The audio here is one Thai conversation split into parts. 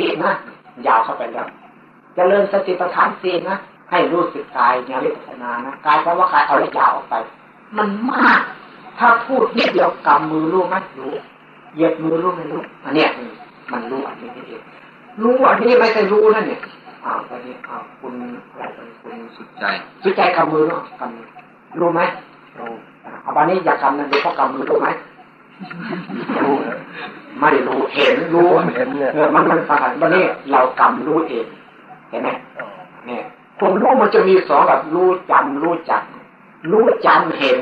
ตินะยาวเข้าไปแล้วจเจริญสติประธานสีนะให้รู้สึกกายอย่าวิปัสนานะกายเพราะว่ากายเอาระยาวออกไป มันมาก ถ้าพูดนิดเดียวกำมือรู้ไหมรู้เหยียดมือรู้ไม่รู้อันเนี้ยมันรู้อันนี้นี่เองรู้อันนี้ไม่ใช่รู้นั่นเนี่ยอ้าวตอนนี้อ้าวคุณอะไรคุณสุดใจสุดใจกำมือรู้กำมือรู้ไหมรู้เอาวันนี้อยากกำนั่นดูเพราะกำมือรู้ไหม รู้ไม่รู้เห็นรู้เห็นเนี่ยมันมันฟังวันนี้เรากำรู้เอง เห็นไหมเนี่ยคนรู้มันจะมีสองแบบรู้จำรู้จัก รู้จำเห็น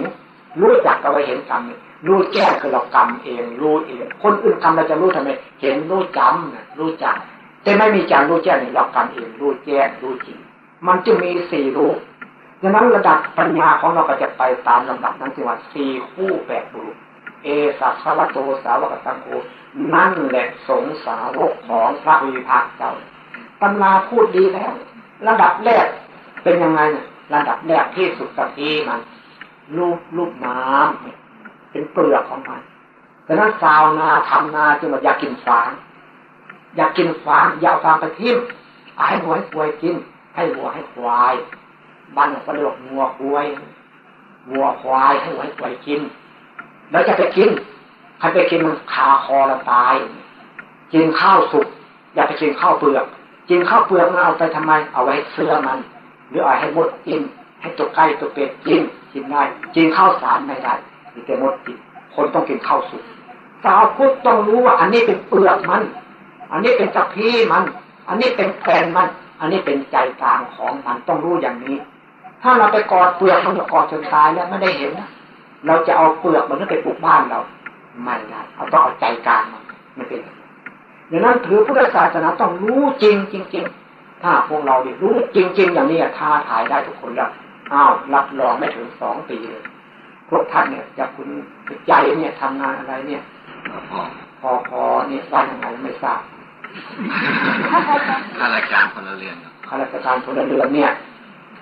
รู้จักก็ไปเห็นกรรมรู้แก้คือเรากรรมเอง รู้เอง คนอื่นทำเราจะรู้ทำไม เห็นรู้จำรู้จัก แต่ไม่มีจารรู้แจ้งเรากรรมเอง รู้แจ้งรู้จริงมันจะมีสี่รู้ดังนั้นระดับปัญญาของเราก็จะไปตามลำดับนั้นสิว่าสี่คู่แปดบุรุษ เอสัพพะโตสาวกตังโกนั่นแหละสงสาวกของพระวิภาคเจ้าตำราพูดดีแล้ว ระดับแรกเป็นยังไงเนี่ยระดับแรกที่สุดกับที่มันรูปรูปน้ำเป็นเปลือกของมันดังนั้นชาวนาทำนาจึงว่าอยากกินฟาง อยากกินฟางอยากฟางไปทิ่มให้หัวให้ควายกิน ให้หัวให้ควายบ้านก็เรียกงัวควายงัวควายให้หัวให้ควายกิน แล้วจะไปกินใครไปกินมันคาคอละตาย กินข้าวสุกอย่าไปกินข้าวเปลือก กินข้าวเปลือกมันเอาไปทำไม เอาไว้เสื้อมัน หรือเอาให้มดกิน ให้ตัวไก่ตัวเป็ดกินกินได้กินข้าวสารไม่ได้มีแต่มดกินคนต้องกินข้าวสุกสาวพุทธต้องรู้ว่า อันนี้เป็นเปลือกมัน อันนี้เป็นจักพีมัน อันนี้เป็นแผ่นมัน อันนี้เป็นใจกลางของมันต้องรู้อย่างนี้ ถ้าเราไปกอดเปลือกมันจะกอดจนตายแล้วไม่ได้เห็นนะ เราจะเอาเปลือกมันไปปลูกบ้านเราไม่ได้เราต้องเอาใจกลางมันไม่เป็นดังนั้นถือพุทธศาสนาต้องรู้จริงจริง ๆ ถ้าพวกเราดิรู้จริง ๆ อย่างนี้ท้าทายได้ทุกคนแล้วอ้าวรับรองไม่ถึงสองปีเลยพวกท่านเนี่ยจะคุณใจเนี่ยทำงานอะไรเนี่ยพอพอเนี่ยวันยังไงไม่ทราบข้าราชการพลเรือนข้าราชการพลเรือนเนี่ย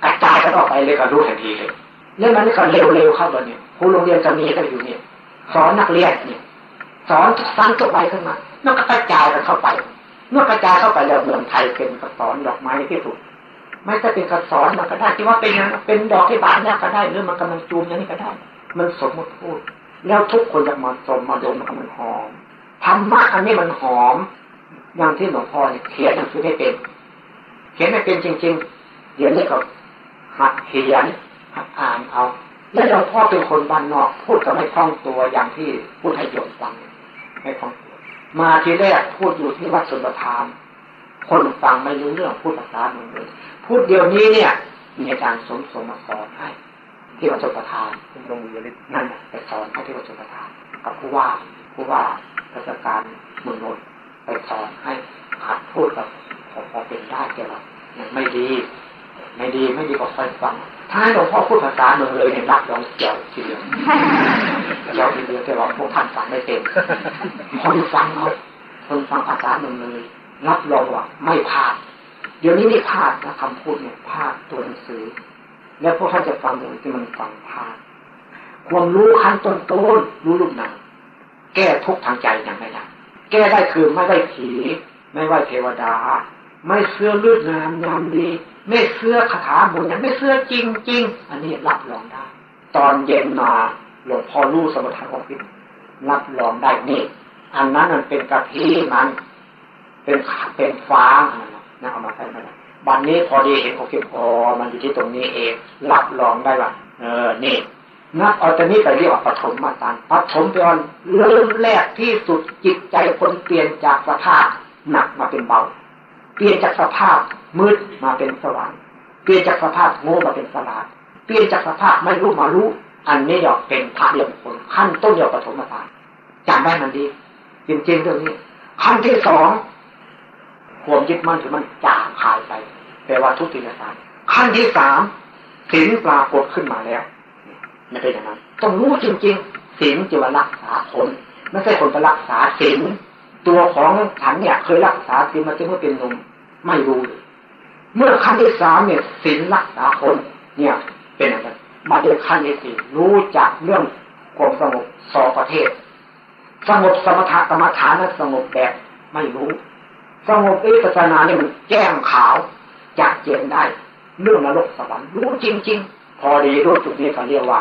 กระจายกันออกไปเลยก็รู้ทันทีเลย เรื่องนั้นก็เร็วๆเข้าไปเนี่ยครูโรงเรียนจะมีก็อยู่เนี่ย สอนนักเรียนเนี่ย สอนสร้างตัวไปขึ้นมาแล้วก็กระจายกันเข้าไป เมื่อกระจายเข้าไปแล้วเมืองไทยเป็นกระสอนดอกไม้ที่สุดไม่ใช่เป็นกระสอนมันก็ได้ที่ว่าเป็นเป็นดอกที่บานเนี่ยก็ได้หรือมันกำลังจูมอย่างนี้ก็ได้ มันสมมติพูด แล้วทุกคนจะมาสมมาดมมันหอมธรรมะอันนี้มันหอมอย่างที่หลวงพ่อเขียนหนังสือไม่เป็น เขียนไม่เป็นจริง ๆ เดี๋ยวนี้ก็หัดเขียน อ่านเอา แล้วหลวงพ่อเป็นคนบ้านนอก พูดก็ไม่คล่องตัวอย่างที่พูดให้โยมฟังไม่คล่องตัวมาทีแรกพูดอยู่ที่วัดสุนทรคนฟังไม่รู้เรื่องพูดภาษาหนึ่งเลยพูดเดี๋ยวนี้เนี่ย มีอาจารย์สมสมมาสอนให้ที่วัดสุประทานคุณลงมือฤทธิ์นั่นไปสอนให้ที่วัดสุประทานกับผู้ว่าผู้ว่าราชการเมืองนนท์ไปสอนให้หัดพูดกับพอเป็นได้แก่เราไม่ดี ไม่ดีไม่ดีก็ค่อยฟัง ถ้าหลวงพ่อพูดภาษาเมืองเลยเนี่ยรักเราเกี่ยวทีเดียวเกี่ยวทีเดียวแต่ว่าพวกท่านฟังไม่เป็นคนฟังเขาคนฟังภาษาเมืองเลย รับรองว่าไม่พลาด เดี๋ยวนี้ไม่พลาดนะคำพูดเนี่ยพลาดตัวหนังสือ แล้วพวกท่านจะฟังอย่างที่มันฟังพลาดความรู้ขั้นต้นต้นรู้ลูกหนังแก้ทุกทางใจยังไม่ได้แก้ได้คือไม่ได้ผี ไม่ไหวเทวดา ไม่เสื้อลืดงามยามดี ไม่เสื้อคาถาบุญไม่เสื้อจริงจริงอันนี้รับรองได้ ตอนเย็นมาหลวงพ่อรู้สมถะของพิรับรองได้นี่อันนั้นมันเป็นกะทิมัน เป็นขาเป็นฟ้านะเอามาใช้ไม่ได้บันนี้พอดีเห็นโอเคพอมันอยู่ที่ตรงนี้เอง รับรองได้ว่าเออนี่นักเอาตอนนี้ไปเรียกว่าปฐมมาตานปฐมเป็นเริ่มแรกที่สุดจิตใจคนเปลี่ยนจากสภาพหนักมาเป็นเบา เปลี่ยนจากสภาพมืดมาเป็นสว่างเปลี่ยนจากสภาพโง่มาเป็นสลาดเปลี่ยนจากสภาพไม่รู้มารู้ อันนี้เรียกเป็นพระเรียกคนขั้นต้นเรียกปฐมมาตานจำได้มันดี จริงๆเรื่องนี้ขั้นที่สองความยึดมั่นถือมันจางหายไปแปลว่าทุติยสารขั้นที่สามศีลปรากฏขึ้นมาแล้วไม่เป็นอย่างนั้นต้องรู้จริงๆศีลจะมารักษาคน ไม่ใช่คนไปรักษาศีล ตัวของฉันเนี่ยเคยรักษาศีลมาจนเมื่อเป็นหนุ่มไม่รู้ เมื่อขั้นที่สามเนี่ยศีลรักษาคน เนี่ย เป็นอะไรมาเดินขั้นที่สี่รู้จักเรื่องความสงบสองประเทศ สงบสมถะกรรมฐานและสงบแบบไม่รู้ สงบวิปัสสนาเนี่ยมันแจ้งขาวจากเจนได้ เรื่องนรกสวรรค์รู้จริง ๆ พอดีรู้จุดนี้เขาเรียกว่า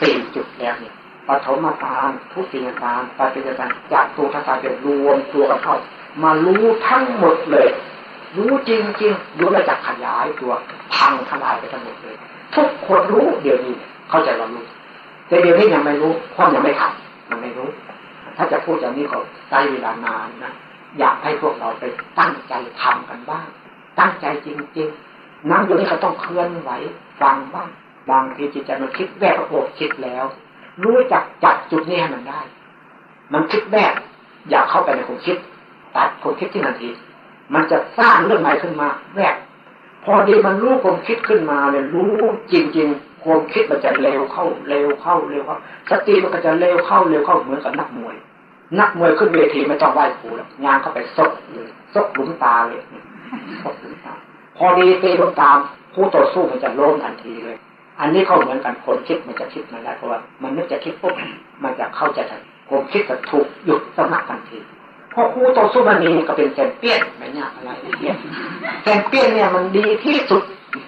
สี่จุดแล้วเนี่ย ปฐมฌานทุติยฌานปัจจุบันจากตัวทศเป็นรวมตัวกันเข้ามารู้ทั้งหมดเลย รู้จริงๆรู้แล้วจะขยายตัวพังทลายไปทั้งหมดเลย ทุกคนรู้เดี๋ยวนี้เข้าใจว่ารู้แต่เดี๋ยวนี้ยังไม่รู้เพราะยังไม่ทำมันไม่รู้ ถ้าจะพูดอย่างนี้ก็ใช้เวลานานนะอยากให้พวกเราไปตั้งใจทำกันบ้าง ตั้งใจจริงๆนั่งอยู่นี่ก็ต้องเคลื่อนไหวฟังบ้างบางทีจิตใจมันคิดแวบประโบคิดแล้ว รู้จักจับจุดนี้ให้มันได้ มันคิดแวบอยากเข้าไปในความคิดตัดความคิดที่นทีมันจะสร้างเรื่องใหม่ขึ้นมาแวบพอดีมันรู้ความคิดขึ้นมาเนี่ยรู้จริง ๆ ความคิดมันจะเร็วเข้าเร็วเข้าเร็วเข้าสติมันก็จะเร็วเข้าเร็วเข้าเหมือนกับนักมวย นักมวยขึ้นเวทีไม่ต้องไหว้ครูแล้วงานเข้าไปซกเลยซกหลุมตาเลยซกหลุมตา พอดีตีลงตามผู้ต่อสู้มันจะล้มทันทีเลย อันนี้เขาเหมือนกันคนคิดมันจะคิดมาได้เพราะว่า มันนึกจะคิดปุ๊บมันจะเข้าใจทันความคิดจะถูกหยุดสมัครทันทีเพราะคู่ต่อสู้มันนี้ก็เป็นแซมเปี้ยนไม่ยากอะไรเนี่ยแซมเปี้ยนเนี่ยมันดีที่สุด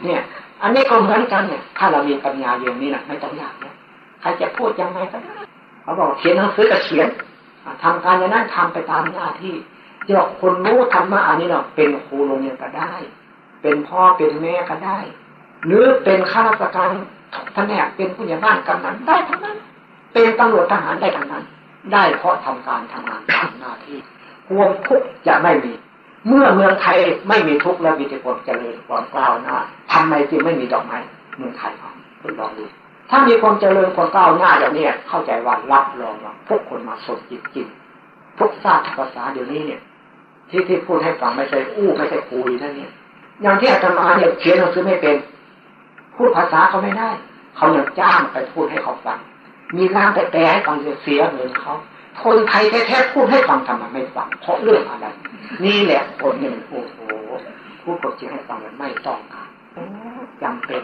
เนี่ย อันนี้ก็เหมือนกันเนี่ยถ้าเรามีปัญญาอย่างนี้นะไม่ต้องยากนะใครจะพูดยังไงก็ได้เขาบอกเขียนหนังสือก็เขียนทำการอย่างนั้นทำไปตามหน้าที่เดี๋ยวคนรู้ธรรมะอันนี้เราเป็นครูโรงเรียนก็ได้ เป็นพ่อเป็นแม่ก็ได้ หรือเป็นข้าราชการแผนกเป็นผู้ใหญ่บ้านกำนันได้ทั้งนั้น เป็นตำรวจทหารได้ทั้งนั้น ได้เพราะทำการทำงานตามหน้าที่ความทุกข์จะไม่มี เมื่อเมืองไทยไม่มีทุกข์และมีแต่ความเจริญความกล้าวหน้าทำไมจึงไม่มีดอกไม้เมืองไทยครับคุณลองดูถ้ามีความเจริญความก้าวหน้าอย่างนี้เข้าใจว่ารับรองว่าพวกคนมาสดจริงๆทุกศาสตร์ภาษาเดี๋ยวนี้เนี่ย ที่ที่พูดให้ฟังไม่ใช่อู้ไม่ใช่คุยนั่นเนี่ยอย่างที่อาตมาเนี่ยเขียนหนังสือไม่เป็น พูดภาษาเขาไม่ได้ เขาอยากจ้างไปพูดให้เขาฟัง มีร่างไปแปลให้ฟังเสียเงินเขาคนไทยแท้ๆพูดให้ฟังทำไมไม่ฟังเพราะเรื่องอะไร นี่แหละคนหนึ่งโอ้โหพูดกดจริงให้ฟังมันไม่ต้องการจำเป็น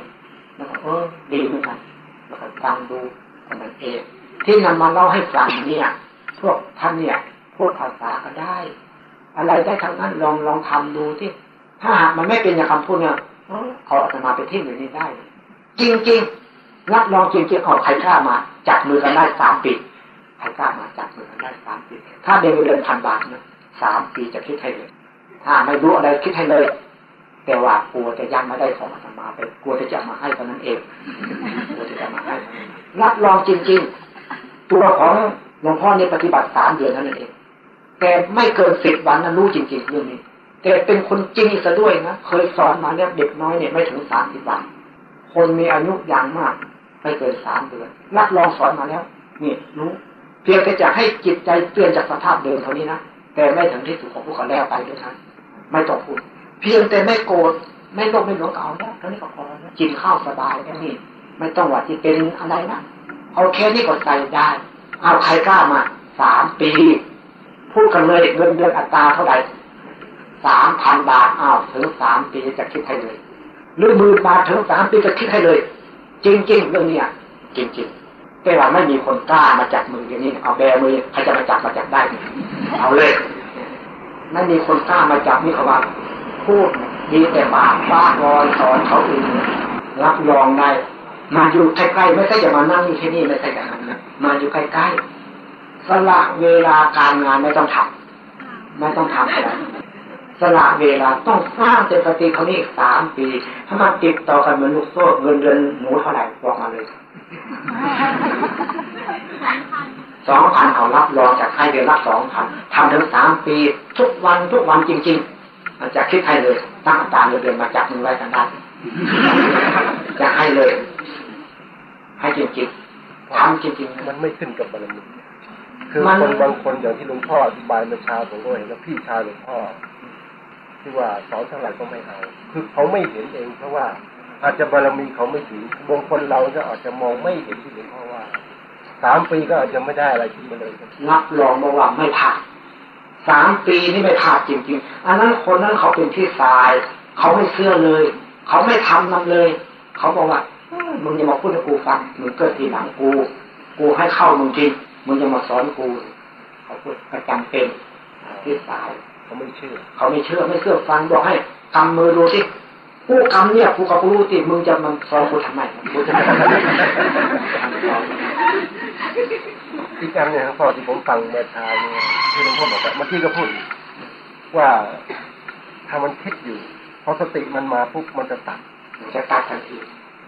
แล้วก็เออดีเหมือนกันแล้วก็ฟังดูมันเองที่นำมาเล่าให้ฟังเนี่ย พวกท่านเนี่ยพูดภาษาก็ได้ อะไรได้ทั้งนั้นลองลองทำดูที่ถ้าหากมันไม่เป็นอย่างคำพูดเนี่ย เขาอาจจะมาไปที่อยู่นี้ได้ จริงๆรับรองจริงๆเอาใครกล้ามา จับมือกันได้สามปีใครกล้ามาจับมือกันได้สามปี ถ้าเดือนเดือนพันบาทนะสามปีจะคิดให้เลย ถ้าไม่รู้อะไรคิดให้เลย แต่ว่ากลัวจะยังไม่ได้ของอาตมาไปกลัวจะมาให้เท่านั้นเองกลัวจะมาให้รับรองจริง ๆ ตัวของหลวงพ่อเนี่ยปฏิบัติสามเดือนเท่านั้นเองแต่ไม่เกินสิบวันนั้นรู้จริง ๆ เรื่องนี้ แต่เป็นคนจริงซะด้วยนะเคยสอนมาเนี่ยเด็กน้อยเนี่ยไม่ถึงสามสิบวันคนมีอายุอย่างมากไม่เกินสามเดือนรับรองสอนมาแล้วนี่รู้เพียงแต่จะให้จิตใจเปลี่ยนจากสภาพเดิมเท่านี้นะแต่ไม่ถึงที่สุดของพวกเขาแล้วไปด้วยนะไม่ต้องพูดเพียงแต่ไม่โกรธไม่โลภไม่หลงเอาแล้วเท่านี้ก็พอแล้วกินข้าวสบายแค่นี้ไม่ต้องว่าที่เป็นอะไรนะเอาแค่นี้ก็ใจได้ เอาใครกล้ามาสามปีพูดกันเลยเงินเดือนอัตราเท่าไหร่ สามพันบาทอ้าวถึงสามปีจะคิดให้เลยหรือหมื่นบาทถึงสามปีจะคิดให้เลย จริงๆเรื่องนี้ยจริงๆแต่ว่าไม่มีคนกล้ามาจับมืออย่างนี้เอาแบมือใครจะมาจับมาจับได้เอาเลยไม่มีคนกล้ามาจับนี่เขาว่าพูดดีแต่ปากบ้าวอนสอนเขาอื่นรับรองได้มาอยู่ใกล้ๆไม่ใช่จะมานั่งอยู่ที่นี่ไม่ใช่อย่างนั้นนะมาอยู่ใกล้ๆสละเวลาการงานไม่ต้องทำไม่ต้องทำอะไร สละเวลาต้องสร้างเจตสติเขานี่สามปี ถ้ามันติดต่อกันเหมือนลูกโซ่เงินเดือนหนูเท่าไหร่บอกมาเลยสองพันเขารับรองจากให้เดือนละสองพันทำถึงสามปี ทุกวันทุกวันจริง ๆ มันจะคิดให้เลย ตั้งตาเดือนมาจับมือไว้กันได้จะให้เลย ให้จริงๆทำจริงๆ มันไม่ขึ้นกับบารมีคือคนบางคนอย่างที่หลวงพ่ออธิบายเมื่อเช้าผมก็เห็นแล้วพี่ชายหลวงพ่อ ที่ว่าสอนเท่าไหร่ก็ไม่เอาคือเขาไม่เห็นเองเพราะว่าอาจจะบารมีเขาไม่ถึงบางคนเราจะอาจจะมองไม่เห็นที่หลวงพ่อว่าสามปีก็อาจจะไม่ได้อะไรขึ้นมาเลยนับรองมาว่าไม่ผ่านสามปีนี่ไม่ผ่านจริงๆอันนั้นคนนั้นเขาเป็นที่ทราย เขาไม่เชื่อเลย เขาไม่ทำนั่นเลย เขาบอกว่ามึงอย่ามาพูดให้กูฟังมึงเกิดทีหลังกู กูให้เข้ามึงจริงมึงจะมาสอนกู เขาพูดประจำเป็นที่สาย เขาไม่เชื่อ เขาไม่เชื่อไม่เชื่อฟังบอกให้กำมือดูสิกูกำเนี่ยกูกับกูรู้สิมึงจะมันสอนกูทำไมกูจะไม่อีกอันเนี่ยครับพ่อที่ผมฟังเมื่อเช้าเนี่ยที่หลวงพ่อบอกว่าเมื่อกี้ก็พูดว่าถ้ามันคิดอยู่พอสติมันมาปุ๊บมันจะตัดจะตัดทันที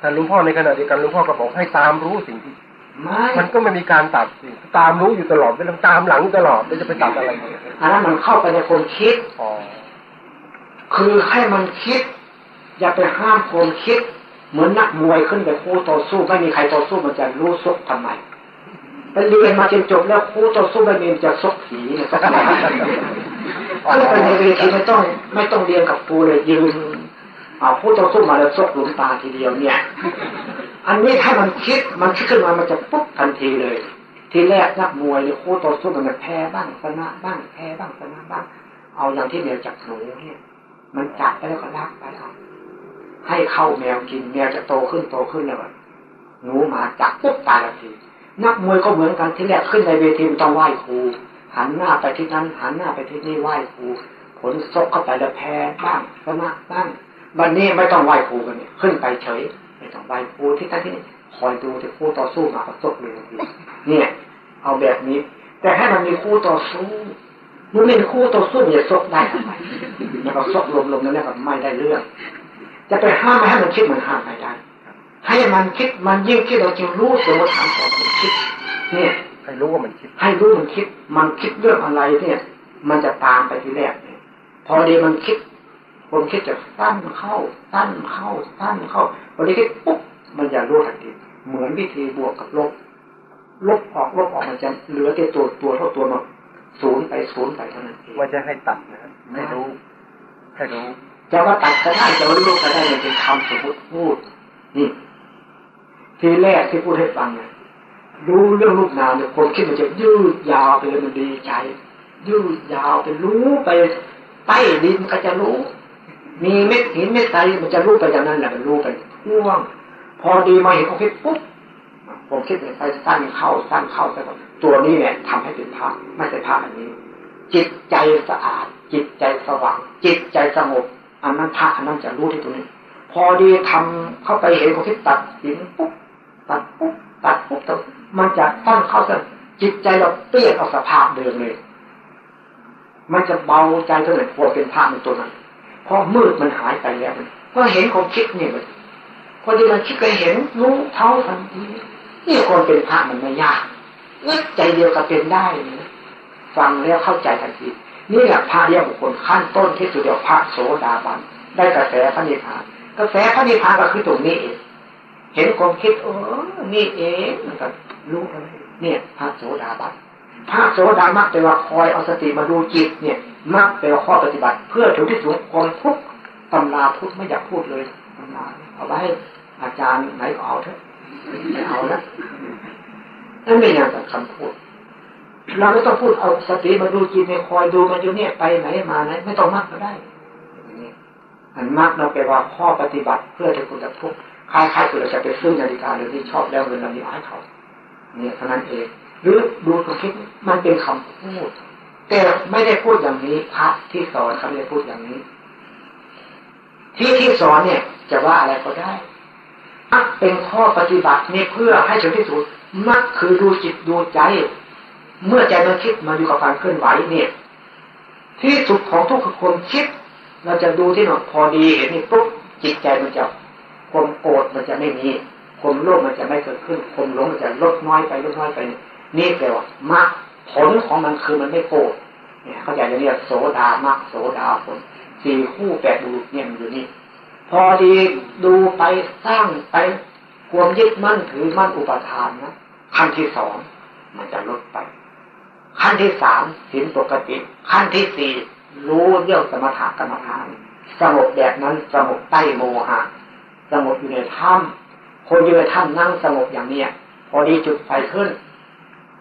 แต่หลวงพ่อในขณะเดียวกันหลวงพ่อก็บอกให้ตามรู้สิ่งที่ไม่มันก็ไม่มีการตัดสิตามรู้อยู่ตลอดไม่ต้องตามหลังตลอดไม่จะไปตัดอะไรอันนั้นมันเข้าไปในคนคิดอ๋อคือให้มันคิด อย่าไปห้ามคนคิด เหมือนนักมวยขึ้นไปคู่ต่อสู้ไม่มีใครต่อสู้มันจะรู้ซกทำไมไปเรียนมาจนจบแล้วคู่ต่อสู้ไม่มีจะซกผีเนี่ยก็ไม่ได้ไปในเวทีไม่ต้อง ไม่ต้องเรียนกับครูเลยยืนเอาผู้ต่อสู้มาแล้วซกหลุมตาทีเดียวเนี่ย อันนี้ถ้ามันคิดมันคิดขึ้นมามันจะปุ๊บทันทีเลย ทีแรกนักมวยเนี่ยคู่ต่อสู้มันแพ้บ้างชนะบ้างแพ้บ้างชนะบ้าง เอาอย่างที่เมียจับหนูเนี่ย มันจับไปแล้วก็ลักไปเอาให้เข้าแมวกินแมวจะโตขึ้นโตขึ้นแล้วหนูมาจับปุ๊บตายทันที นักมวยก็เหมือนกันที่แรกขึ้นในเวทีต้องไหว้ครูหันหน้าไปที่นั้น หันหน้าไปที่นี่ไหว้ครูผลซกเข้าไปแล้วแพ้บ้างชนะบ้างวันนี้ไม่ต้องไหว้ครูกันเนี่ยขึ้นไปเฉย ต้องไหว้ครูที่ท่านที่คอยดูที่ครูต่อสู้มาก็ตกเลยทีเนี่ยเอาแบบนี้ แต่ให้มันมีคู่ต่อสู้มันไม่มีคู่ต่อสู้มันจะซกได้ทำไมแล้วก็ซกลมๆนั่นแหละก็ไม่ได้เรื่อง จะไปห้ามไม่ให้มันคิดมันห้ามไม่ได้ ให้มันคิดมันยิ่งคิดเราจึงรู้สมมติฐานของมันคิด เนี่ย ให้รู้ว่ามันคิด ให้รู้มันคิด มันคิดเรื่องอะไรเนี่ย มันจะตามไปทีแรกเนี่ยพอดีมันคิด คนคิดจะตั้นเข้า ตั้นเข้า ตั้นเข้าพอดีคิดปุ๊บมันจะรู้ทันทีเหมือนวิธีบวกกับลบ ลบออกลบออกมันจะเหลือแต่ตัวตัวเท่าตัวหมดศูนย์ไปศูนย์ไปเท่านั้นเองว่าจะให้ตัดนะให้รู้ให้รู้จะว่าตัดก็ได้จะว่ารู้ก็ได้มันเป็นคำสมมติพูดนี่ทีแรกที่พูดให้ฟังเนี่ยรู้เรื่องรูปนามเนี่ยคนคิดมันจะยืดยาวไปเลยมันดีใจ ยืดยาวไปรู้ไปใต้ดินก็จะรู้ มีเม็ดหินเม็ดทรายมันจะรู้ไปอย่างนั้นแหละมันรู้ไปง่วง พอดีมาเห็นเขาคิดปุ๊บผมคิดไปสั้นเข้าสั้นเข้าแต่ตัวนี้เนี่ยทำให้เป็นพระไม่ใช่พระอันนี้ จิตใจสะอาด จิตใจสว่าง จิตใจสงบอันนั้นพระอันนั้นจะรู้ที่ตรงนี้ พอดีทำเข้าไปเห็นเขาคิดตัดหินปุ๊บตัดปุ๊บตัดปุ๊บตัดมันจะตั้งเข้าจะจิตใจเราเปลี่ยนออกสภาพเดิมเลย มันจะเบาใจเท่าไหร่พอเป็นพระในตัวนั้น พอมืดมันหายไปแล้วก็เห็นความคิดเนี่ยมันพอดีมันคิดไปเห็นรู้เท่าทันทีนี่คนเป็นพระมันไม่ยากนึกใจเดียวก็เป็นได้นะฟังแล้วเข้าใจทันทีนี่แหละพระเรียกบุคคลขั้นต้นที่สุดเดียวพระโสดาบันได้กระแสพระนิพพานกระแสพระนิพพานก็คือตรงนี้เองเห็นความคิดเออนี่เองมันก็รู้เนี่ย พระโสดาบันพระโสดามักแต่ว่าคอยเอาสติมาดูจิตเนี่ย มักเป็นข้อปฏิบัติ เพื่อถึงที่สุดความทุกตำราพุทธไม่อยากพูดเลยตำราเอาไว้อาจารย์ไหนก็เอาเถอะไม่เอาละนั่นไม่อย่างคำพูด เราไม่ต้องพูดเอาสติมาดูจิตในคอยดูมันอยู่เนี่ยไปไหนมาไหนไม่ต้องมากก็ได้อันมากเราแปลว่าข้อปฏิบัติเพื่อจะคุณจะทุกข์คล้ายๆคือเราจะไปซื้อนาฬิกาหรือที่ชอบแล้วเงินเราดีให้เขา เนี่ยเท่านั้นเอง หรือดูตัวคิดมันเป็นคำพูด แต่ไม่ได้พูดอย่างนี้พระที่สอนเขาไม่ได้พูดอย่างนี้ ที่ที่สอนเนี่ย จะว่าอะไรก็ได้มักเป็นข้อปฏิบัตินี่เพื่อให้ถึงที่สุดมักคือดูจิตดูใจ เมื่อใจมันคิดมาอยู่กับการเคลื่อนไหวเนี่ย ที่สุดของทุกคนคิด เราจะดูที่หนอพอดีเห็นนี่ปุ๊บจิตใจมันจะความโกรธมันจะไม่มีความโลภมันจะไม่เกิดขึ้นความหลงมันจะลดน้อยไปลดน้อยไป นี่แปลว่ามรรค ผลของมันคือมันไม่โกรธเนี่ยเขาจะเรียกโสดามรรคโสดาผลสี่คู่แปดดูเนี่ยมันอยู่นี่ พอดีดูไปสร้างไปความยึดมั่นถือมั่นอุปทานนะขั้นที่สองมันจะลดไป ขั้นที่สามสินปกติ ขั้นที่สี่รู้เรื่องสมถะกรรมฐานสงบแบบนั้นสงบใต้โมหะสงบอยู่ในถ้ำคนอยู่ในถ้ำนั่งสงบอย่างเนี้ยพอดีจุดไฟขึ้น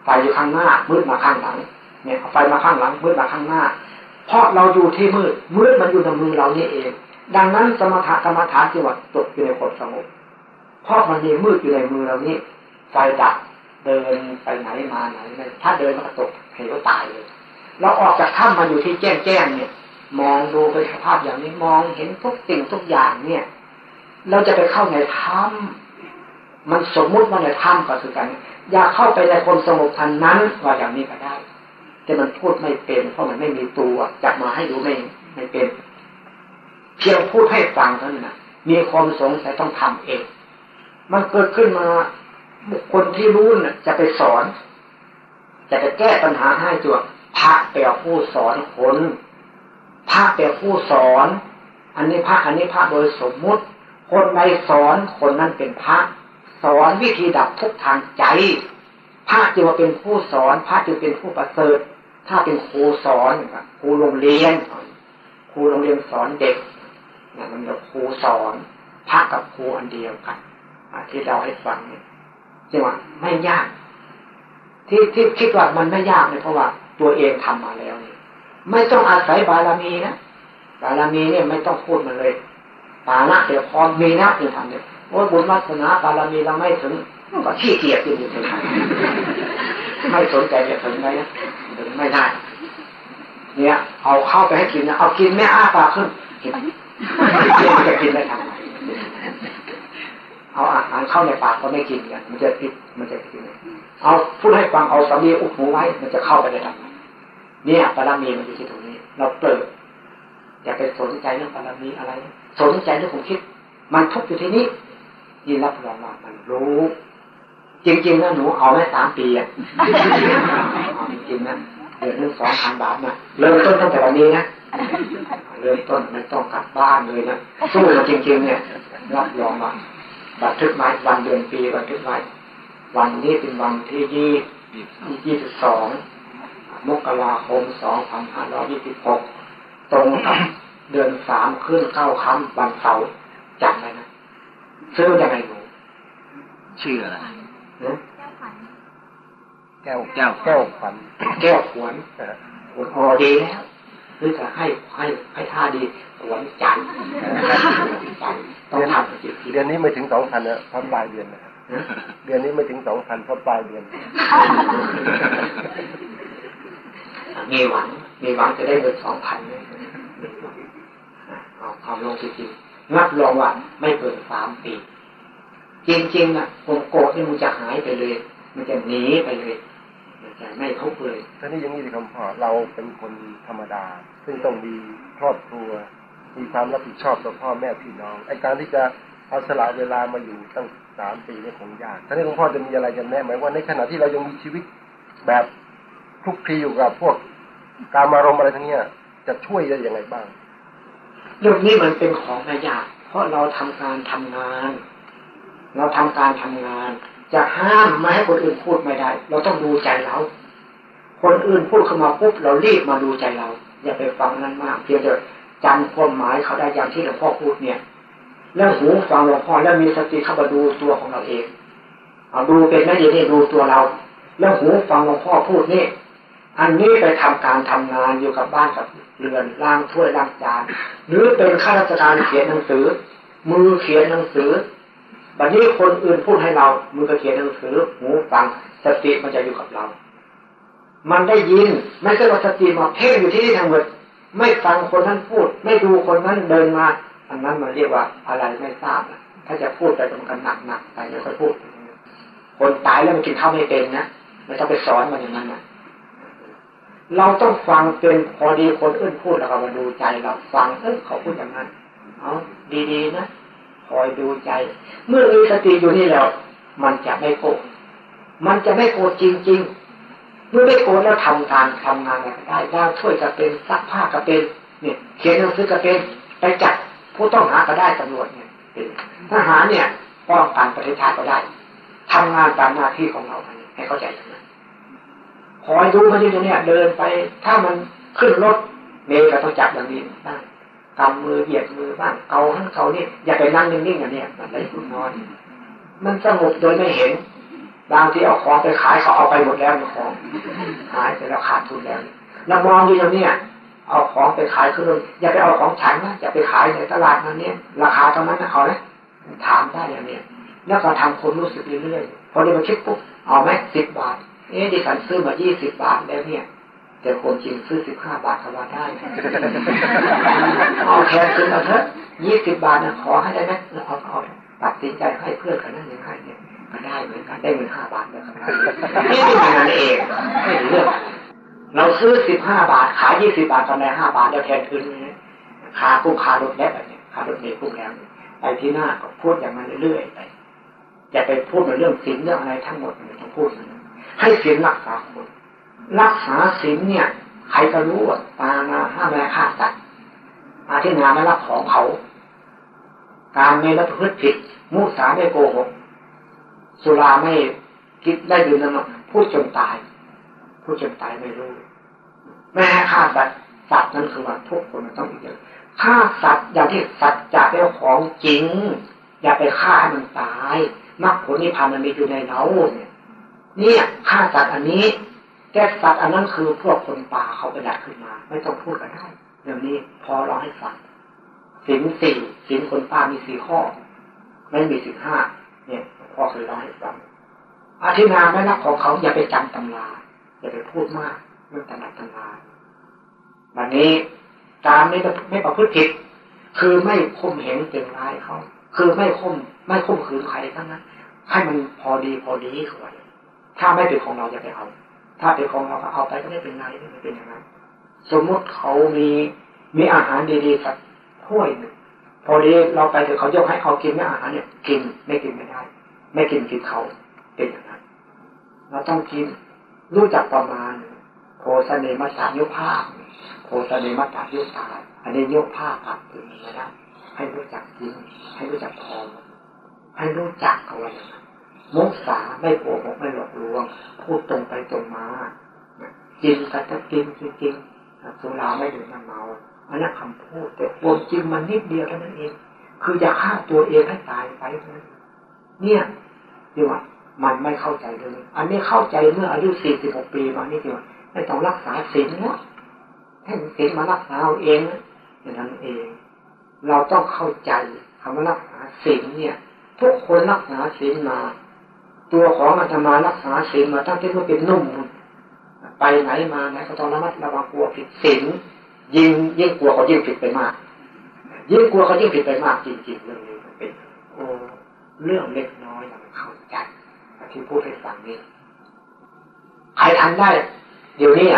ไฟอยู่ข้างหน้า มืดมาข้างหลัง เนี่ยไฟมาข้างหลัง มืดมาข้างหน้า เพราะเราอยู่ที่มืด มืดมันอยู่ในมือเรานี่เอง ดังนั้นสมถะกรรมฐานจีวัดตกอยู่ในความสงบเพราะมันมีมืดอยู่ในมือเรานี่ไฟดับเดินไปไหนมาไหนถ้าเดินมันก็ตกเหวตายเลยเราออกจากถ้ำมาอยู่ที่แจ้งแจ้งเนี่ย มองดูไปสภาพอย่างนี้มองเห็นทุกสิ่งทุกอย่างเนี่ย เราจะไปเข้าในถ้ำ มันสมมุติว่าในถ้ำก็คือกัน อยากเข้าไปในคนสงบทันนั้นว่าอย่างนี้ก็ได้ แต่มันพูดไม่เป็นเพราะมันไม่มีตัวจับมาให้ดูไม่ไม่เป็น เพียงพูดให้ฟังเท่านั้นนะมีความสงสัยต้องทำเอง มันเกิดขึ้นมาบุคคลที่รู้น่ะ จะไปสอนจะไปแก้ปัญหาให้ตัวพระแปลผู้สอนคนพระแปลผู้สอน อันนี้พระอันนี้พระโดยสมมุติ คนใดสอนคนนั้นเป็นพระ สอนวิธีดับทุกทางใจ พระจึงว่าเป็นผู้สอน พระจึงเป็นผู้ประเสริฐ ถ้าเป็นครูสอนครูโรงเรียนครูโรงเรียนสอนเด็กนี่มันจะครูสอนพระกับครูอันเดียวกันที่เราให้ฟังเนี่ยจริงว่าไม่ยาก ที่ที่คิดว่ามันไม่ยากเนี่ยเพราะว่าตัวเองทำมาแล้วเนี่ยไม่ต้องอาศัยบารมีนะบารมีเนี่ยไม่ต้องพูดมาเลยปานะเดี๋ยวพอมีนะถึงทำเนี่ย โอ้บุญวาสนาบารมีเราไม่ถึงก็ขี้เกียจอยู่อยู่ที่ไหนไม่สนใจจะถึงไหมนะถึงไม่ได้ เนี่ย เอาเข้าไปให้กินนะเอากินแม่อ้าปากขึ้นกินจะกินได้ทำไมเอาอาหารเข้าในปากก็ไม่กินกันมันจะติดมันจะกินเอาพูดให้ฟังเอาสามีอุบหูไว้ มันจะเข้าไปได้ทำไมเนี่ยปารมีมันอยู่ที่ตรงนี้ เราเปิดอย่าไปสนใจเรื่องปารมีอะไร สนใจเรื่องของคิด มันทุกอยู่ที่นี้ ยินรับรองว่ามันรู้ จริงๆนะหนูเอาไม่สามปีอะจริงๆนะเดือนนึงสองพันบาทนะเริ่มต้นตั้งแต่วันนี้นะเริ่มต้นไม่ต้องกลับบ้านเลยนะสู้จริงๆเนี่ยรับรองมาบันทึกไว้วันเดือนปีบันทึกไว้วันนี้เป็นวันที่ยี่ยี่สิบสองมกราคมสองพันห้าร้อยยี่สิบหกตรงกับเดือนสามขึ้นเก้าค่ำวันเสาร์จำไว้นะ ซื้อยังไงหนูชื่ออะไรแก้วแก้วแก้วฝันแก้วขวนขวนออดีแล้วหรือจะให้ให้ให้ท่าดีขวนจันทร์จันทร์ต้องทำจิตเดือนนี้ไม่ถึงสองพันนะเพราะปลายเดือนนะเดือนนี้ไม่ถึงสองพันเพราะปลายเดือนมีหวังมีหวังจะได้เงินสองพันเอาความลงจริงๆ รับรองว่าไม่เกินสามปีจริงๆอะผมโกรธนี่มันจะหายไปเลย มันจะหนีไปเลย มันจะไม่ทุกข์เลยท่านี้อย่างนี้สิคำพอเราเป็นคนธรรมดา ซึ่งต้องมีครอบครัว มีความรับผิดชอบต่อพ่อแม่พี่น้องไอการที่จะเอาสละเวลามาอยู่ตั้งสามปีนี่คงยากท่านี้หลวงพ่อจะมีอะไรจะแนะไหมว่าในขณะที่เรายังมีชีวิตแบบคลุกคลีอยู่กับพวกการมารมอะไรทั้งเนี้ยจะช่วยได้ยังไงบ้าง เรื่องนี้มันเป็นของไม่ยากเพราะเราทำการทำงาน เราทำการทำงาน จะห้ามไม่ให้คนอื่นพูดไม่ได้ เราต้องดูใจเรา คนอื่นพูดเข้ามาปุ๊บเรารีบมาดูใจเรา อย่าไปฟังนั้นมากเพียงแต่จำความหมายเขาได้อย่างที่หลวงพ่อพูดเนี่ย แล้วหูฟังหลวงพ่อแล้วมีสติเข้ามาดูตัวของเราเองเอาดูเป็นไม่ดีนี่ดูตัวเรา แล้วหูฟังหลวงพ่อพูดนี่ อันนี้ไปทำการทำงานอยู่กับบ้านกับเรือนล้างถ้วยล้างจาน หรือเป็นข้าราชการเขียนหนังสือ มือเขียนหนังสือบัดนี้คนอื่นพูดให้เรา มือก็เขียนหนังสือหูฟังสติมันจะอยู่กับเรา มันได้ยินไม่ใช่ว่าสติมาเพ่งอยู่ที่นี่ทั้งหมดไม่ฟังคนนั้นพูด ไม่ดูคนนั้นเดินมาอันนั้นมันเรียกว่าอะไรไม่ทราบนะถ้าจะพูดไปมันกันหนักหนักไปไม่ค่อยพูด คนตายแล้วมันกินข้าวไม่เป็นนะไม่ต้องไปสอนมันอย่างนั้นนะ เราต้องฟังเป็นพอดีคนอื่นพูดแล้วก็มาดูใจเราฟังเออเขาพูดอย่างนั้นเอาดีๆนะคอยดูใจ เมื่อมีสติอยู่นี่แล้ว มันจะไม่โกรธมันจะไม่โกรธจริง ๆ เมื่อไม่โกรธแล้วทำการทำงานไรก็ได้ล้าถ้วยก็เป็นซักผ้าก็เป็นเนี่ยเขียนหนังสือก็เป็นไปจับผู้ต้องหาก็ได้ตำรวจเนี่ยเป็นทหารเนี่ยป้องกันประเทศชาติก็ได้ทำงานตามหน้าที่ของเราให้เข้าใจ คอยดูมันอยู่เนี่ยเดินไป ถ้ามันขึ้นรถเมย์ก็ต้องจับอย่างนี้บ้างกำมือเหยียดมือบ้างเกาทั้งเกานี่อย่าไปนั่งนิ่งๆอย่างเนี้ยมันไรคุณนอน มันสงบโดยไม่เห็นบางที่เอาของไปขายเขาเอาไปหมดแล้วของหายไปแล้วขาดทุนแล้วเรามองอยู่อย่างเนี้ยเอาของไปขายคืออย่าไปเอาของฉันนะอย่าไปขายในตลาดนั้นเนี่ยราคาเท่านั้นนะเอาไหมถามได้อย่างเนี้ยแล้วก็ทำคนรู้สึกเรื่อยๆพอเดี๋ยวมาคิดปุ๊บเอาไหมสิบบาท เอ๊ะดิฉันซื้อมายี่สิบบาทแล้วเนี่ยแต่คนจริงซื้อสิบห้าบาทก็ว่าได้เอาแทนซื้อมาเถอะยี่สิบบาทนะขอให้ได้ไหมแล้วเอาเอาตัดสินใจให้เพื่อนกันนั่นยังไงเนี่ยก็ได้เหมือนกันได้เงินห้าบาทเลยครับนี่เป็นงานเองไม่เรื่องเราซื้อสิบห้าบาทขายยี่สิบาทกำไรห้าบาทแล้วแทนคืนขากุ้งคารถแลแบบนี้คารถเมล์กุ้งแล้วไปที่หน้าก็พูดอย่างนั้นเรื่อยๆไปอย่าไปพูดในเรื่องศีลเรื่องอะไรทั้งหมดไม่ต้องพูด ให้ศีลรักษาคนรักษาศีลเนี่ย ใครก็รู้ว่าตามาห้ามแม่ฆ่าสัตว์อาที่นาไม่รับของเขา การไม่รับพฤติผิดมุสาไม่โกหก สุราไม่คิดได้ดื่มน้ำพูดจนตาย พูดจนตายไม่รู้ แม่ฆ่าสัตว์สัตว์นั่นคือว่าทุกคนมันต้องอีกอย่างฆ่าสัตว์อย่างที่สัตว์จะเป็นของจริง อย่าไปฆ่าให้มันตายมรรคผลนิพพานมันมีอยู่ในเราเนี่ย เนี่ยฆ่าสัตว์อันนี้แต่สัตว์อันนั้นคือพวกคนป่าเขาไปดัดขึ้นมา ไม่ต้องพูดกันได้เดี๋ยวนี้พอเราให้ฟังสินสี่สินคนป่ามีสี่ข้อ ไม่มีสิบห้าเนี่ยพ่อเคยเล่าให้ฟังอาทินาไม่รักของเขาอย่าไปจำตำราอย่าไปพูดมากเรื่องตำราตำราวันนี้การไม่ไม่ประพฤติผิด คือไม่ข่มเหงเป็นร้ายเขา คือไม่ข่มไม่ข่มขืนใครทั้งนั้น ให้มันพอดีพอดีสวย ถ้าไม่เป็นของเราอย่าไปเอา ถ้าเป็นของเราก็เอาไปก็ไม่เป็นไรไม่เป็นอย่างนั้นสมมุติเขามีมีอาหารดีๆสักถ้วยหนึ่งพอดีเราไปถึงเขายกให้เขากินไม่อาหารเนี่ยกินไม่กินไม่ได้ ไม่กินกินเขาเป็นอย่างนั้นเราต้องกินรู้จักประมาณโพสเนมัสายุภาพโพสเนมัสายุตาอันนี้ยกภาพอับถึงไม่ได้ให้รู้จักกินให้รู้จักพอให้รู้จักเอาไว้ มุสาไม่โกหกไม่หลอกลวง พูดตรงไปตรงมากินกันจะกินจริงๆสุราไม่ดื่มน้ำเมาอันนั้นคำพูด แต่ความจริงมันนิดเดียวเท่านั้นเอง คือจะฆ่าตัวเองให้ตายไปนะเนี่ยดีว่ามันไม่เข้าใจเลย อันนี้เข้าใจเมื่ออายุสี่สิบหกปีมานี่ดีว่าไม่ต้องรักษาศีลนะให้ศีลมารักษาเอาเองนะอย่างนั้นเอง เราต้องเข้าใจคำว่ารักษาศีลเนี่ย ทุกคนรักษาศีลมา ตัวของอาตมารักษาศีลมาตั้งแต่เมื่อเป็นนุ่ม ไปไหนมาไหนก็ต้องระมัดระวังกลัวผิดศีลยิ่งยิ่งกลัวเขายิ่งผิดไปมาก ยิ่งกลัวเขายิ่งผิดไปมากจริงๆเรื่องนี้มันเป็นโอ้เรื่องเล็กน้อยเราเข้าใจที่พูดให้ฟังนี่ใครทำได้ เดี๋ยวนี้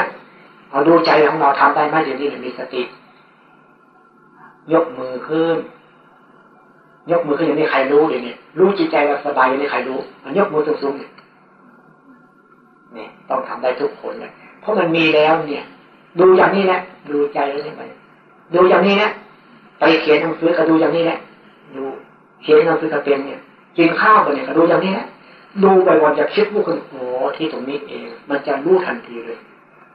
เราดูใจของเราทำได้ไหมเดี๋ยวนี้มีสติ ยกมือขึ้น ยกมือขึ้นอย่างนี้ใครรู้เดี๋ยวนี้รู้จิตใจเราสบายอย่างนี้ใครรู้ มันยกมือสูงๆเนี่ยต้องทำได้ทุกคนเลยเพราะมันมีแล้วเนี่ย ดูอย่างนี้แหละดูใจแล้วเนี่ยไปดูอย่างนี้นะไปเขียนหนังสือก็ดูอย่างนี้แหละดูเขียนหนังสือก็เป็นเนี่ยกินข้าวกันเนี่ยก็ดูอย่างนี้นะดูไปวันจะคิดว่าคนโอ้ที่ตรงนี้เอง มันจะรู้ทันทีเลย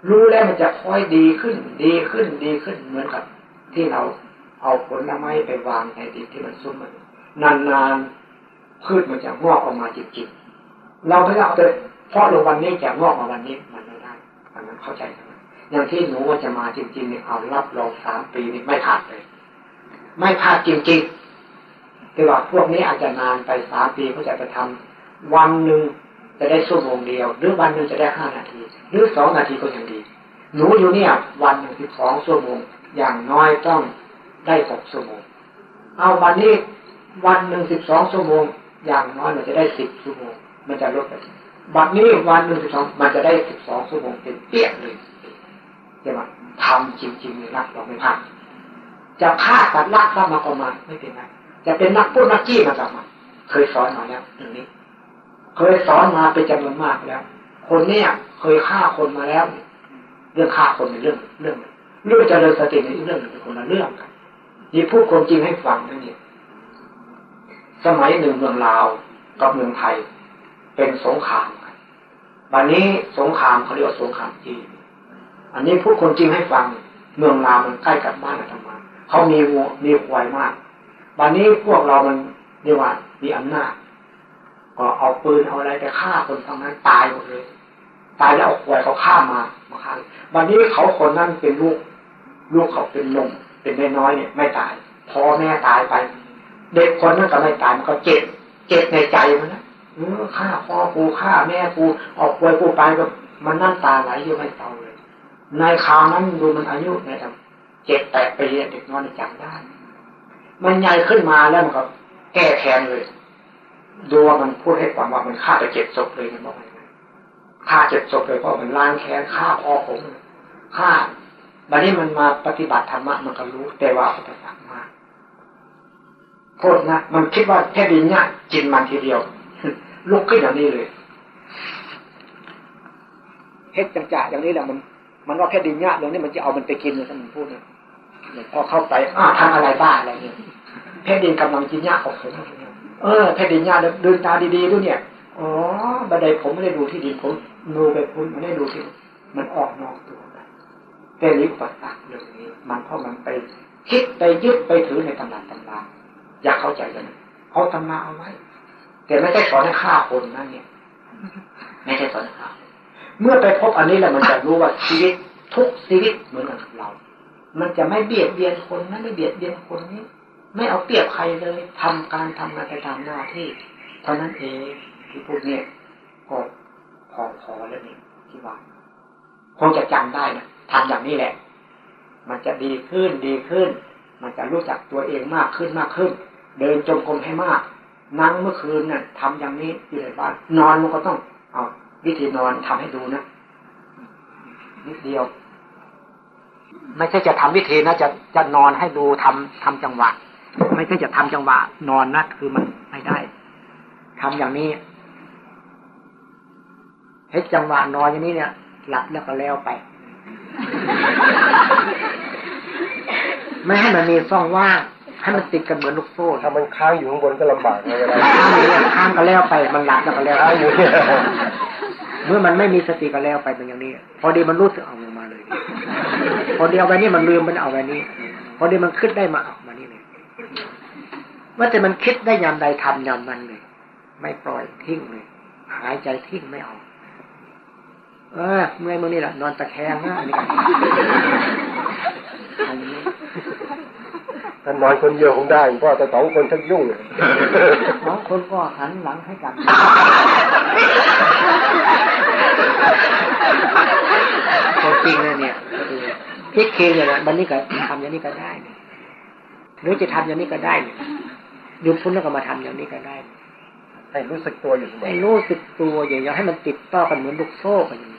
รู้แล้วมันจะค่อยดีขึ้น ดีขึ้นดีขึ้นเหมือนกับที่เรา เอาผลไม้ไปวางในดินที่มันซุ่มมันนานๆพืชมันจะงอกออกมาจริงๆเราไม่เอาเลยเพราะลงวันนี้จะงอกมาวันนี้มันไม่ได้อันนั้นเข้าใจไหมอย่างที่หนูว่าจะมาจริงๆเนี่ยเอารับรองสามปีนี่ไม่ขาดเลย ไม่ขาดจริงๆแต่ว่าพวกนี้อาจจะนานไปสามปีเขาจะไปทำวันหนึ่งจะได้ชั่วโมงเดียว หรือวันหนึ่งจะได้ห้านาที หรือสองนาทีก็ยังดี หนูอยู่เนี่ย วันหนึ่งสิบสองชั่วโมงอย่างน้อยต้อง ได้หกชั่วโมง เอาวันนี้วันหนึ่งสิบสองชั่วโมง อย่างน้อยมันจะได้สิบชั่วโมง มันจะลดไปบัดนี้วันหนึ่งสิบสองมันจะได้สิบสองชั่วโมงเป็นเปี้ยเลยจะมาทำจริงๆในรักเราไม่พลาดจะฆ่าสัตว์รักทรัพย์มาก็มาไม่เป็นไรจะเป็นนักพูดนักจี้มาก็มาเคยสอนมาแล้วตรงนี้ เคยสอนมาเป็นจำนวนมากแล้ว คนเนี้ยเคยฆ่าคนมาแล้ว เรื่องฆ่าคนในเรื่องเรื่องเรื่องเจริญสติในเรื่องหนึ่งเป็นคนละเรื่องกัน ยี่พูดความจริงให้ฟังนั่นเองสมัยหนึ่งเมืองลาวกับเมืองไทย เป็นสงครามกันบัดนี้สงครามเขาเรียกว่าสงครามจีน อันนี้พูดคนจริงให้ฟัง เมืองลาวมันใกล้กับบ้านอาตมาเขามีวัวมีควายมากวันนี้พวกเรามันเรียกว่ามีอำนาจก็เอาปืนเอาอะไรไปฆ่าคนทางนั้นตายหมดเลย ตายแล้วเอาควายเขาฆ่ามามาฆ่าวันนี้เขาคนนั้นเป็นลูก ลูกเขาเป็นนม เป็นน้อยเนี่ยไม่ตายพอแม่ตายไป เด็กคนนั้นก็ไม่ตายมันก็เจ็บเจ็บในใจมันนะเออฆ่าพ่อกูฆ่าแม่กูออกควยกูไปก็มันนั่นตาไหลอยู่ไม่เตาเลย ในคราวนั้นดูมันอายุนะครับเจ็ดแปดปีเด็กน้อยจำได้มันใหญ่ขึ้นมาแล้วมันก็แก้แค้นเลยดูว่ามันพูดให้ฟังว่ามันฆ่าไปเจ็ดศพเลยมันบอกฆ่าเจ็ดศพเลยเพราะมันล้างแค้นฆ่าพ่อผมฆ่า บัดนี้มันมาปฏิบัติธรรมะมันก็รู้แต่ว่าอุปสรรคมากโทษนะมันคิดว่าแค่ดินเนี่ยกินมันทีเดียว ลุกขึ้นอย่างนี้เลยเฮ็ดจังจ่าอย่างนี้แหละมัน มันว่าแค่ดินเนี่ยเรื่องนี้มันจะเอามันไปกินเลยท่านพูดนะพอเข้าไปอ้าทำอะไรบ้าอะไรเนี่ยแผ่ดินกำลังกินยาของผมเออแผ่ดินยเดินตาดีๆด้วยเนี่ยอ๋อบันไดผมไม่ได้ดูที่ดินผมดูไปพุ่นไม่ได้ดูที่มันออกนอกตัว ไปแต่นี้อุปสรรคเรื่องนี้ มันเพราะมันไปคิดไปยึดไปถือในตำนานตำรานอยากเข้าใจกันเอาตำราเอาไว้แต่ไม่ใช่สอนให้ฆ่าคนนะเนี่ย ไม่ใช่สอนฆ่าเมื่อไปพบอันนี้แล้วมันจะรู้ว่าชีวิตทุกชีวิตเหมือนกับเรา มันจะไม่เบียดเบียนคนนั้นไม่เบียดเบียนคนนี้ ไม่เอาเปรียบใครเลยทำการทำงานไปตามหน้าที่เท่านั้นเองที่พูดเนี่ยก็พอพอแล้วนี่ที่ว่าคงจะจำได้นะ ทำอย่างนี้แหละ มันจะดีขึ้นดีขึ้น มันจะรู้จักตัวเองมากขึ้นมากขึ้น เดินจงกรมให้มาก นั่งเมื่อคืนน่ะทำอย่างนี้อยู่ในบ้านนอนมันก็ต้อง เอาวิธีนอนทำให้ดูนะนิดเดียว ไม่ใช่จะทำวิธีนะจะจะนอนให้ดูทำทำจังหวะ ไม่ใช่จะทำจังหวะ นอนนะคือมันไม่ได้ทำอย่างนี้ให้จังหวะนอนอย่างนี้เนี่ย หลับแล้วก็แล้วไป ไม่ให้มันมีช่องว่างให้มันติดกันเหมือนลูกโซ่ถ้ามันค้างอยู่ข้างบนก็ลำบากเลยเวลาข้างนี้ข้างก็แล้วไป มันหลับแล้วก็แล้วค้างไปอยู่เนี่ยเมื่อมันไม่มีสติก็แล้วไปเป็นอย่างนี้ พอดีมันรู้สึกเอามาเลย พอดีเอาไว้นี่มันลืมมันเอาไว้นี่พอดีมันคิดได้มาเอามานี่เลยว่าแต่มันคิดได้ยามใดทำยามนั้นเลย ไม่ปล่อยทิ้งเลย หายใจทิ้งไม่เอา เออเมื่อยมื่อนี่แหละนอนตะแคงนะอันนี้ก็อันนี้ถ้านอนคนเดียวคงได้เพราะแต่สองคนชักยุ่งสองคนก็หันหลังให้กันคนจริงเลยเนี่ยคิดเคเลยนะบันนี้ก็ทำอย่างนี้ก็ได้เนี่ยหรือจะทำอย่างนี้ก็ได้เนี่ยหยุดพุ่นแล้วก็มาทำอย่างนี้ก็ได้ให้รู้สึกตัวอยู่เสมอให้รู้สึกตัวอย่างอย่าให้มันติดต่อกันเหมือนลูกโซ่กันอย่างนี้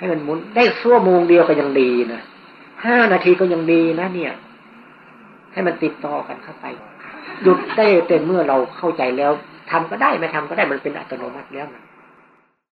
ให้มันหมุนได้ชั่วโมงเดียวก็ยังดีนะห้านาทีก็ยังดีนะเนี่ย ให้มันติดต่อกันเข้าไปหยุดได้แต่เมื่อเราเข้าใจแล้วทำก็ได้ไม่ทำก็ได้มันเป็นอัตโนมัติแล้วนะ